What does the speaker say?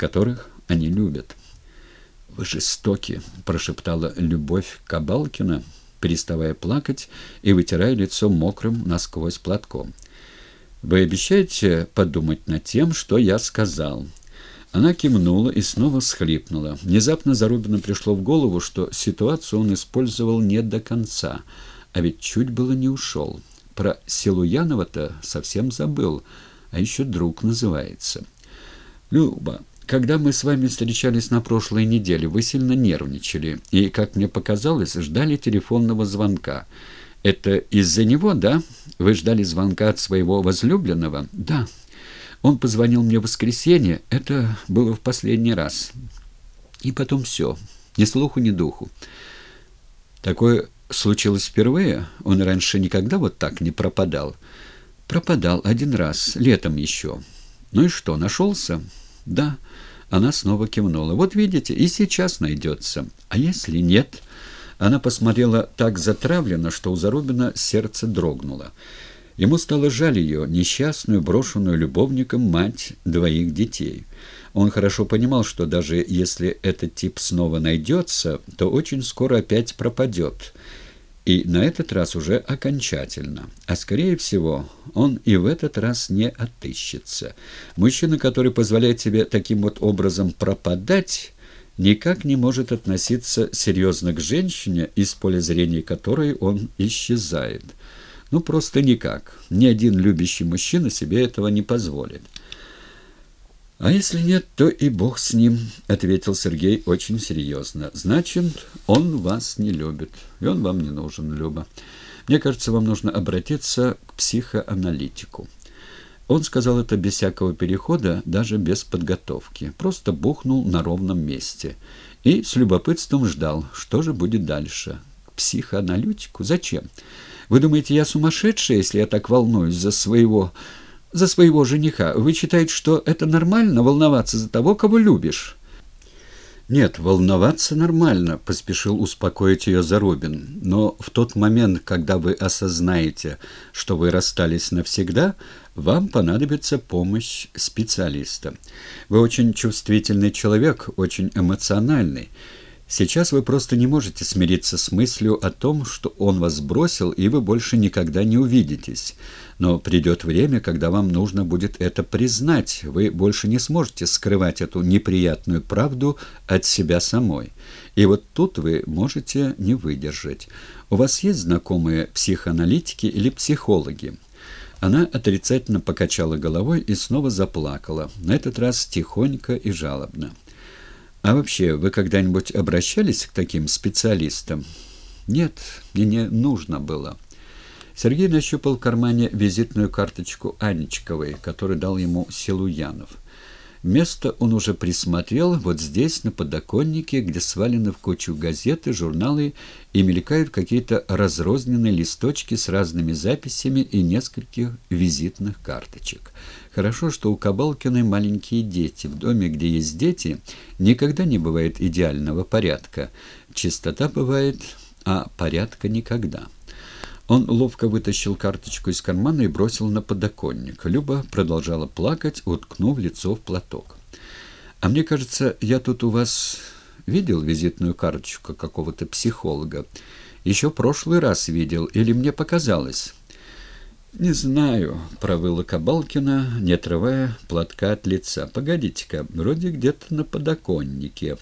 которых они любят. «Вы жестоки», — прошептала Любовь Кабалкина, переставая плакать и вытирая лицо мокрым насквозь платком. «Вы обещаете подумать над тем, что я сказал?» Она кивнула и снова схлипнула. Внезапно Зарубину пришло в голову, что ситуацию он использовал не до конца, а ведь чуть было не ушел. Про Силуянова-то совсем забыл, а еще друг называется. «Люба, когда мы с вами встречались на прошлой неделе, вы сильно нервничали и, как мне показалось, ждали телефонного звонка. Это из-за него, да? Вы ждали звонка от своего возлюбленного? Да. Он позвонил мне в воскресенье, это было в последний раз. И потом все, ни слуху, ни духу. Такое случилось впервые? Он раньше никогда вот так не пропадал? Пропадал один раз, летом еще. Ну и что, нашелся? Да. Она снова кивнула. Вот видите, и сейчас найдется. А если нет? Она посмотрела так затравленно, что у Зарубина сердце дрогнуло. Ему стало жаль ее, несчастную, брошенную любовником мать двоих детей. Он хорошо понимал, что даже если этот тип снова найдется, то очень скоро опять пропадет. И на этот раз уже окончательно. А скорее всего, он и в этот раз не отыщется. Мужчина, который позволяет себе таким вот образом пропадать никак не может относиться серьезно к женщине, из поля зрения которой он исчезает. Ну, просто никак. Ни один любящий мужчина себе этого не позволит. «А если нет, то и бог с ним», — ответил Сергей очень серьезно. «Значит, он вас не любит, и он вам не нужен, Люба. Мне кажется, вам нужно обратиться к психоаналитику». Он сказал это без всякого перехода, даже без подготовки. Просто бухнул на ровном месте. И с любопытством ждал, что же будет дальше. К психоаналитику? Зачем? Вы думаете, я сумасшедшая, если я так волнуюсь за своего... за своего жениха? Вы считаете, что это нормально, волноваться за того, кого любишь?» «Нет, волноваться нормально», — поспешил успокоить ее Зарубин. «Но в тот момент, когда вы осознаете, что вы расстались навсегда, вам понадобится помощь специалиста. Вы очень чувствительный человек, очень эмоциональный. Сейчас вы просто не можете смириться с мыслью о том, что он вас бросил, и вы больше никогда не увидитесь. Но придет время, когда вам нужно будет это признать. Вы больше не сможете скрывать эту неприятную правду от себя самой. И вот тут вы можете не выдержать. У вас есть знакомые психоаналитики или психологи? Она отрицательно покачала головой и снова заплакала, на этот раз тихонько и жалобно. А вообще, вы когда-нибудь обращались к таким специалистам? Нет, мне не нужно было. Сергей нащупал в кармане визитную карточку Анечковой, которую дал ему Силуянов. Место он уже присмотрел вот здесь, на подоконнике, где свалены в кучу газеты, журналы и мелькают какие-то разрозненные листочки с разными записями и нескольких визитных карточек. Хорошо, что у Кабалкиной маленькие дети. В доме, где есть дети, никогда не бывает идеального порядка. Чистота бывает, а порядка никогда. Он ловко вытащил карточку из кармана и бросил на подоконник. Люба продолжала плакать, уткнув лицо в платок. «А мне кажется, я тут у вас видел визитную карточку какого-то психолога. Еще прошлый раз видел, или мне показалось?» «Не знаю», — провыла Кабалкина, не отрывая платка от лица. «Погодите-ка, вроде где-то на подоконнике».